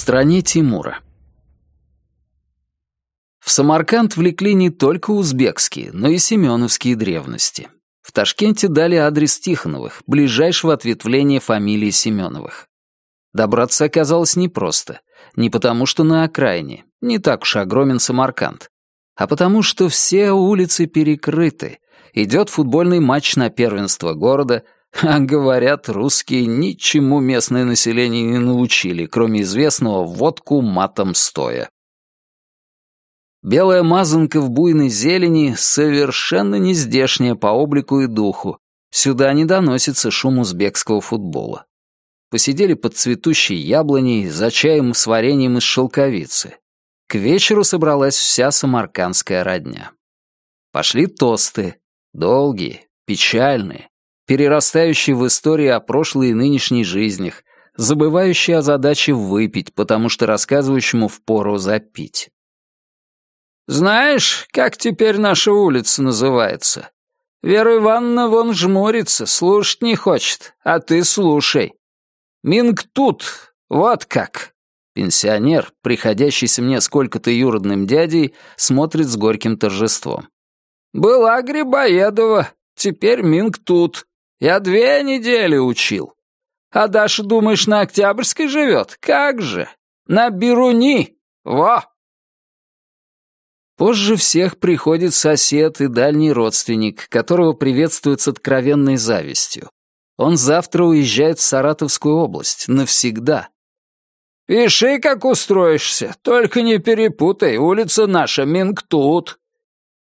стране Тимура. В Самарканд влекли не только узбекские, но и семеновские древности. В Ташкенте дали адрес Тихоновых, ближайшего ответвления фамилии Семеновых. Добраться оказалось непросто. Не потому, что на окраине, не так уж огромен Самарканд, а потому, что все улицы перекрыты. Идет футбольный матч на первенство города — а говорят, русские ничему местное население не научили, кроме известного водку матом стоя. Белая мазанка в буйной зелени совершенно не здешняя по облику и духу. Сюда не доносится шум узбекского футбола. Посидели под цветущей яблоней за чаем с вареньем из шелковицы. К вечеру собралась вся самаркандская родня. Пошли тосты, долгие, печальные, перерастающий в истории о прошлой и нынешней жизнях, забывающий о задаче выпить, потому что рассказывающему впору запить. «Знаешь, как теперь наша улица называется? Вера Ивановна вон жмурится, слушать не хочет, а ты слушай. Минг тут, вот как!» Пенсионер, приходящийся мне сколько-то юродным дядей, смотрит с горьким торжеством. «Была Грибоедова, теперь Минг тут. Я две недели учил. А Даша, думаешь, на Октябрьской живет? Как же? На Беруни. Во!» Позже всех приходит сосед и дальний родственник, которого приветствуют с откровенной завистью. Он завтра уезжает в Саратовскую область. Навсегда. «Пиши, как устроишься. Только не перепутай. Улица наша Мингтут».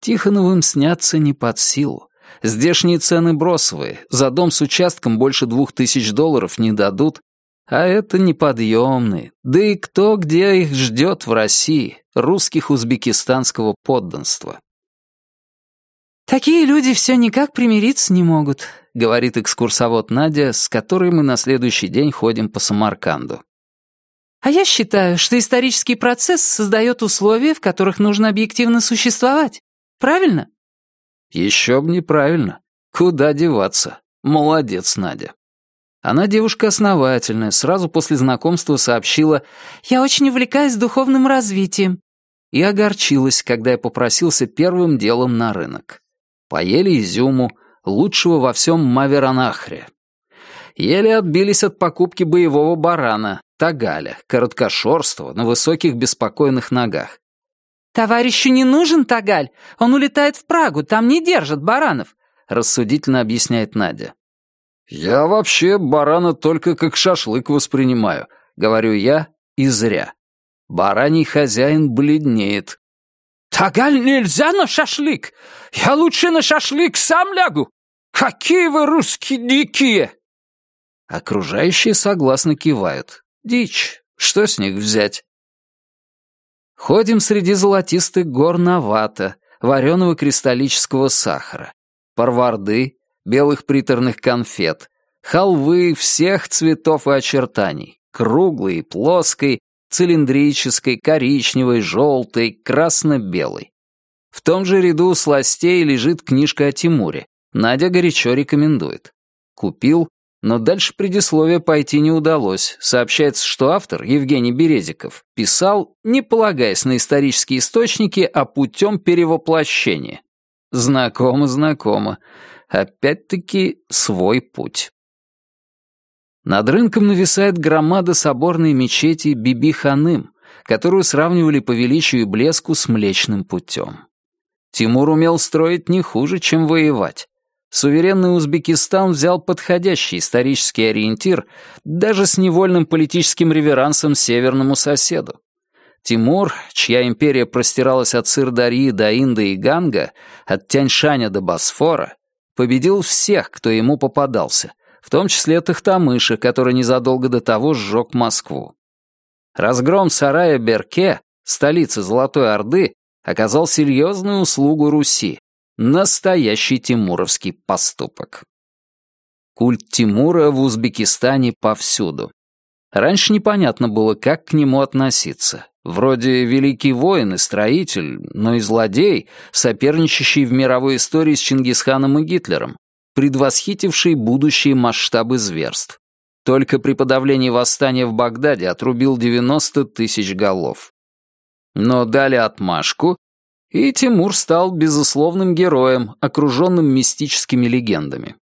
Тихоновым снятся не под силу. Здешние цены бросовые, за дом с участком больше двух тысяч долларов не дадут, а это неподъемные. Да и кто где их ждет в России, русских узбекистанского подданства. «Такие люди все никак примириться не могут», — говорит экскурсовод Надя, с которой мы на следующий день ходим по Самарканду. «А я считаю, что исторический процесс создает условия, в которых нужно объективно существовать. Правильно?» Еще б неправильно. Куда деваться? Молодец, Надя. Она девушка основательная, сразу после знакомства сообщила «Я очень увлекаюсь духовным развитием». И огорчилась, когда я попросился первым делом на рынок. Поели изюму, лучшего во всем Маверанахре. Еле отбились от покупки боевого барана, тагаля, короткошерстого, на высоких беспокойных ногах. «Товарищу не нужен Тагаль. Он улетает в Прагу, там не держат баранов», — рассудительно объясняет Надя. «Я вообще барана только как шашлык воспринимаю», — говорю я, и зря. Бараний хозяин бледнеет. «Тагаль нельзя на шашлык! Я лучше на шашлык сам лягу! Какие вы русские дикие!» Окружающие согласно кивают. Дичь, что с них взять? Ходим среди золотистых гор навата, вареного кристаллического сахара, парварды, белых приторных конфет, халвы всех цветов и очертаний, круглой, плоской, цилиндрической, коричневой, желтой, красно-белой. В том же ряду сластей лежит книжка о Тимуре. Надя горячо рекомендует. Купил, но дальше предисловия пойти не удалось. Сообщается, что автор, Евгений Березиков, писал, не полагаясь на исторические источники, а путем перевоплощения. Знакомо, знакомо. Опять-таки свой путь. Над рынком нависает громада соборной мечети Биби-Ханым, которую сравнивали по величию и блеску с Млечным путем. Тимур умел строить не хуже, чем воевать. Суверенный Узбекистан взял подходящий исторический ориентир даже с невольным политическим реверансом северному соседу. Тимур, чья империя простиралась от Сырдарьи до Инда и Ганга, от Тяньшаня до Босфора, победил всех, кто ему попадался, в том числе Тахтамыша, который незадолго до того сжег Москву. Разгром сарая Берке, столицы Золотой Орды, оказал серьезную услугу Руси, Настоящий тимуровский поступок. Культ Тимура в Узбекистане повсюду. Раньше непонятно было, как к нему относиться. Вроде великий воин и строитель, но и злодей, соперничающий в мировой истории с Чингисханом и Гитлером, предвосхитивший будущие масштабы зверств. только при подавлении восстания в Багдаде отрубил 90 тысяч голов. Но дали отмашку, и Тимур стал безусловным героем, окруженным мистическими легендами.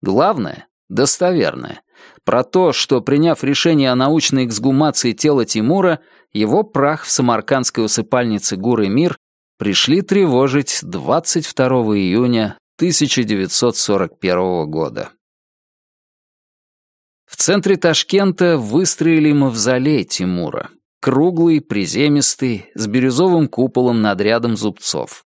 Главное, достоверное, про то, что, приняв решение о научной эксгумации тела Тимура, его прах в самаркандской усыпальнице Гуры-Мир пришли тревожить 22 июня 1941 года. В центре Ташкента выстроили мавзолей Тимура. Круглый, приземистый, с бирюзовым куполом над рядом зубцов.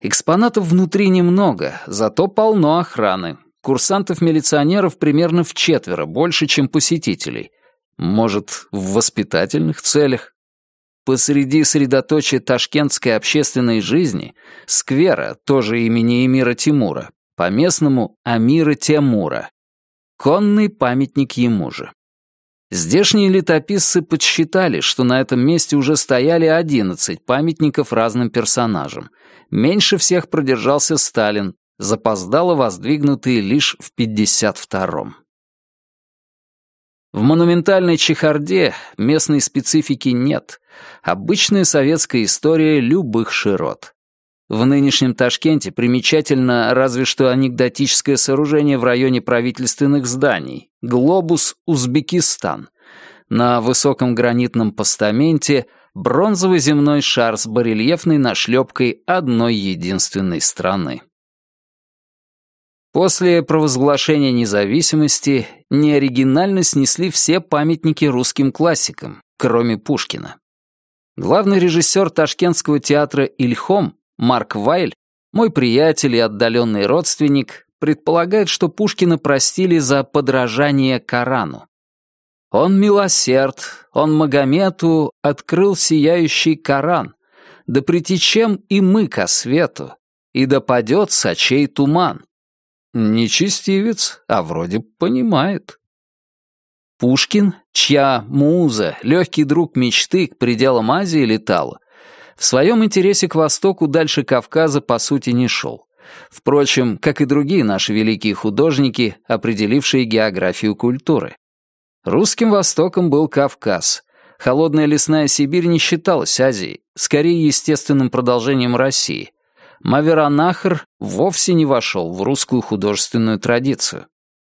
Экспонатов внутри немного, зато полно охраны. Курсантов-милиционеров примерно в четверо, больше, чем посетителей. Может, в воспитательных целях? Посреди средоточия ташкентской общественной жизни, сквера, тоже имени Эмира Тимура, по-местному Амира Тимура, конный памятник ему же. Здешние летописцы подсчитали, что на этом месте уже стояли 11 памятников разным персонажам. Меньше всех продержался Сталин, запоздало воздвигнутый лишь в 52-м. В монументальной чехарде местной специфики нет. Обычная советская история любых широт. В нынешнем Ташкенте примечательно разве что анекдотическое сооружение в районе правительственных зданий — глобус «Узбекистан». На высоком гранитном постаменте бронзовый земной шар с барельефной нашлепкой одной единственной страны. После провозглашения независимости неоригинально снесли все памятники русским классикам, кроме Пушкина. Главный режиссер Ташкентского театра «Ильхом» Марк Вайль, мой приятель и отдаленный родственник, предполагает, что Пушкина простили за подражание Корану. Он милосерд, он Магомету открыл сияющий Коран, да притечем и мы ко свету, и да падет сочей туман. Нечестивец, а вроде понимает. Пушкин, чья муза, легкий друг мечты к пределам Азии летала, в своем интересе к Востоку дальше Кавказа по сути не шел. Впрочем, как и другие наши великие художники, определившие географию культуры. Русским Востоком был Кавказ. Холодная лесная Сибирь не считалась Азией, скорее естественным продолжением России — Маверанахр вовсе не вошел в русскую художественную традицию.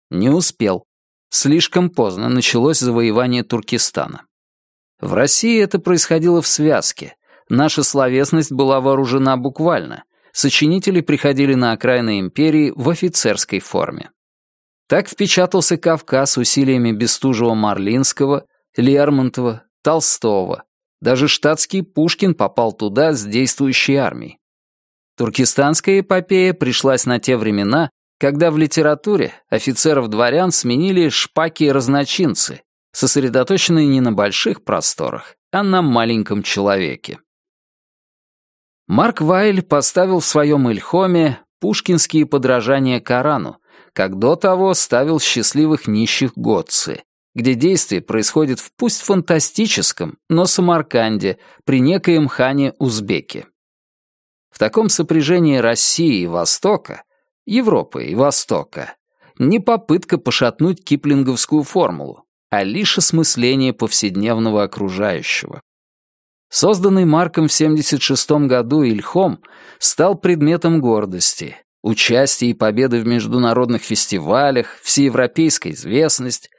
Не успел. Слишком поздно началось завоевание Туркестана. В России это происходило в связке. Наша словесность была вооружена буквально. Сочинители приходили на окраины империи в офицерской форме. Так впечатался Кавказ усилиями Бестужева-Марлинского, Лермонтова, Толстого. Даже штатский Пушкин попал туда с действующей армией. Туркестанская эпопея пришлась на те времена, когда в литературе офицеров-дворян сменили шпаки и разночинцы, сосредоточенные не на больших просторах, а на маленьком человеке. Марк Вайль поставил в своем Ильхоме пушкинские подражания Корану, как до того ставил счастливых нищих Готцы, где действие происходит в пусть фантастическом, но Самарканде при некоем хане Узбеке. В таком сопряжении России и Востока, Европы и Востока, не попытка пошатнуть киплинговскую формулу, а лишь осмысление повседневного окружающего. Созданный Марком в 1976 году Ильхом стал предметом гордости, участия и победы в международных фестивалях, всеевропейская известность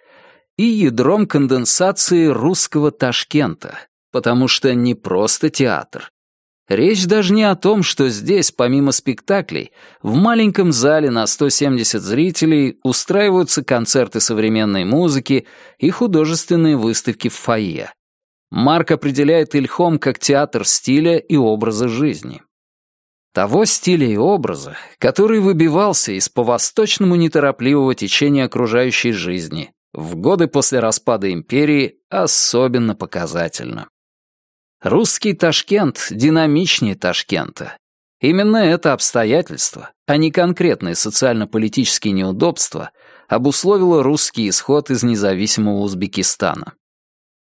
и ядром конденсации русского Ташкента, потому что не просто театр, Речь даже не о том, что здесь, помимо спектаклей, в маленьком зале на 170 зрителей устраиваются концерты современной музыки и художественные выставки в фойе. Марк определяет Ильхом как театр стиля и образа жизни. Того стиля и образа, который выбивался из по-восточному неторопливого течения окружающей жизни, в годы после распада империи особенно показательно. Русский Ташкент динамичнее Ташкента. Именно это обстоятельство, а не конкретные социально-политические неудобства, обусловило русский исход из независимого Узбекистана.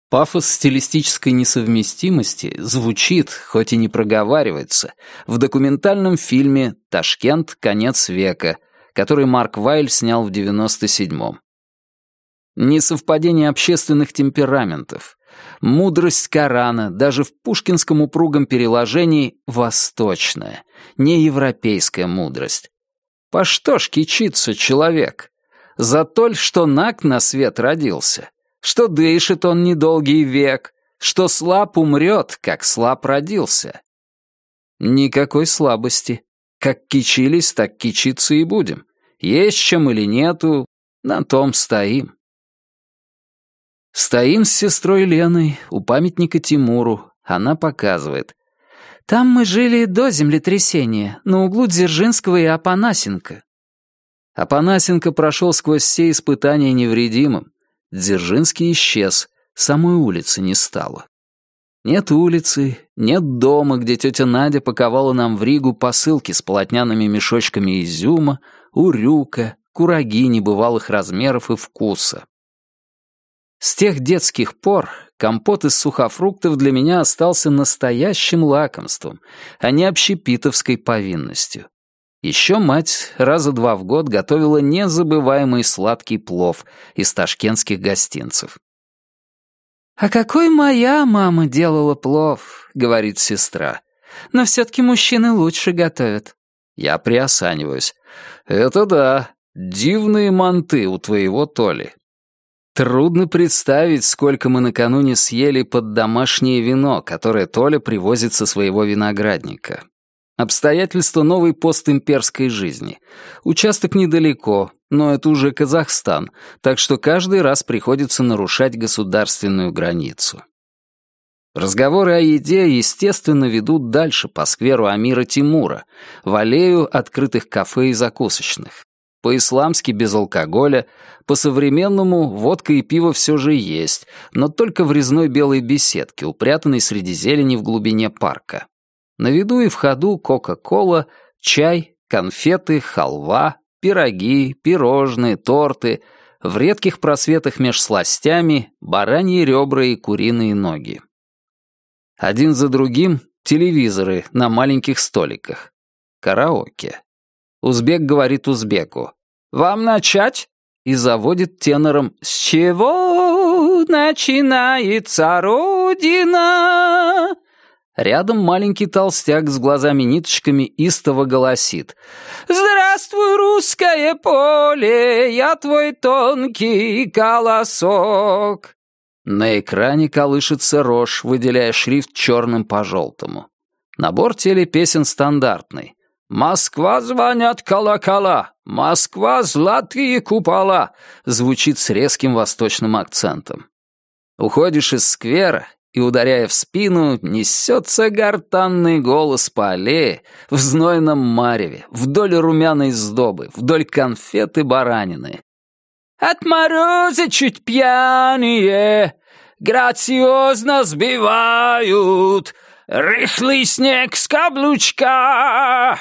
Пафос стилистической несовместимости звучит, хоть и не проговаривается, в документальном фильме «Ташкент. Конец века», который Марк Вайль снял в 97-м. Несовпадение общественных темпераментов. Мудрость Корана даже в пушкинском упругом переложении восточная, не европейская мудрость. По что ж кичится человек? За то, что наг на свет родился, что дышит он недолгий век, что слаб умрет, как слаб родился. Никакой слабости. Как кичились, так кичиться и будем. Есть чем или нету, на том стоим. Стоим с сестрой Леной у памятника Тимуру. Она показывает. Там мы жили до землетрясения, на углу Дзержинского и Апанасенко. Апанасенко прошел сквозь все испытания невредимым. Дзержинский исчез, самой улицы не стало. Нет улицы, нет дома, где тетя Надя паковала нам в Ригу посылки с полотняными мешочками изюма, урюка, кураги небывалых размеров и вкуса. С тех детских пор компот из сухофруктов для меня остался настоящим лакомством, а не общепитовской повинностью. Еще мать раза два в год готовила незабываемый сладкий плов из ташкентских гостинцев. «А какой моя мама делала плов», — говорит сестра. «Но все-таки мужчины лучше готовят». Я приосаниваюсь. «Это да, дивные манты у твоего Толи». Трудно представить, сколько мы накануне съели под домашнее вино, которое Толя привозит со своего виноградника. Обстоятельства новой постимперской жизни. Участок недалеко, но это уже Казахстан, так что каждый раз приходится нарушать государственную границу. Разговоры о еде, естественно, ведут дальше по скверу Амира Тимура, в аллею открытых кафе и закусочных. По-исламски без алкоголя, по-современному водка и пиво все же есть, но только в резной белой беседке, упрятанной среди зелени в глубине парка. На виду и в ходу кока-кола, чай, конфеты, халва, пироги, пирожные, торты, в редких просветах меж сластями бараньи ребра и куриные ноги. Один за другим телевизоры на маленьких столиках. Караоке. Узбек говорит узбеку. «Вам начать?» и заводит тенором «С чего начинается Родина?» Рядом маленький толстяк с глазами-ниточками истово голосит. «Здравствуй, русское поле, я твой тонкий колосок!» На экране колышется рожь, выделяя шрифт черным по желтому. Набор телепесен стандартный. «Москва звонят колокола! Москва золотые купола!» звучит с резким восточным акцентом. Уходишь из сквера, и, ударяя в спину, несется гортанный голос по аллее, в знойном мареве, вдоль румяной сдобы, вдоль конфеты баранины. «От мороза чуть пьяные, грациозно сбивают, рыхлый снег с каблучка!»